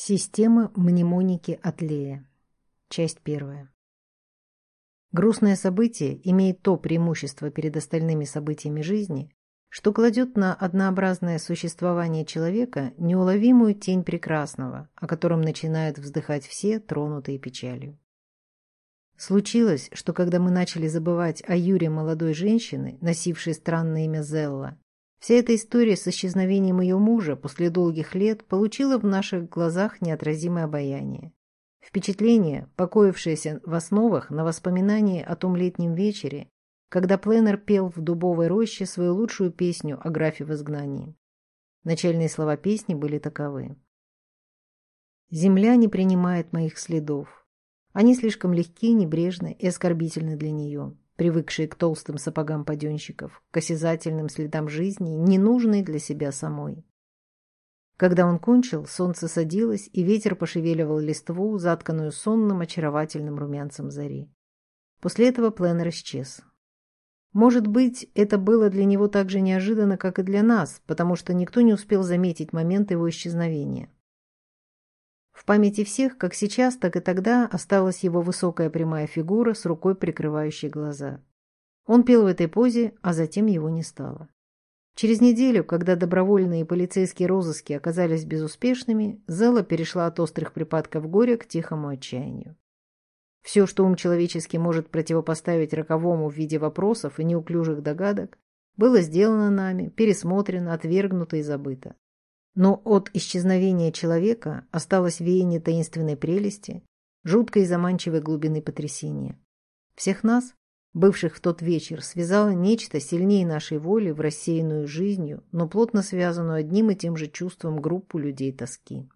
Система мнемоники Атлея. Часть первая. Грустное событие имеет то преимущество перед остальными событиями жизни, что кладет на однообразное существование человека неуловимую тень прекрасного, о котором начинают вздыхать все, тронутые печалью. Случилось, что когда мы начали забывать о Юре молодой женщины, носившей странное имя Зелла, Вся эта история с исчезновением ее мужа после долгих лет получила в наших глазах неотразимое обаяние. Впечатление, покоившееся в основах на воспоминании о том летнем вечере, когда Пленнер пел в дубовой роще свою лучшую песню о графе в изгнании. Начальные слова песни были таковы. «Земля не принимает моих следов. Они слишком легки, небрежны и оскорбительны для нее привыкшие к толстым сапогам паденщиков, к осязательным следам жизни, ненужной для себя самой. Когда он кончил, солнце садилось, и ветер пошевеливал листву, затканную сонным очаровательным румянцем зари. После этого Пленнер исчез. Может быть, это было для него так же неожиданно, как и для нас, потому что никто не успел заметить момент его исчезновения. В памяти всех, как сейчас, так и тогда, осталась его высокая прямая фигура с рукой прикрывающей глаза. Он пел в этой позе, а затем его не стало. Через неделю, когда добровольные полицейские розыски оказались безуспешными, Зела перешла от острых припадков горя к тихому отчаянию. Все, что ум человеческий может противопоставить роковому в виде вопросов и неуклюжих догадок, было сделано нами, пересмотрено, отвергнуто и забыто. Но от исчезновения человека осталось веяние таинственной прелести, жуткой и заманчивой глубины потрясения. Всех нас, бывших в тот вечер, связало нечто сильнее нашей воли в рассеянную жизнью, но плотно связанную одним и тем же чувством группу людей тоски.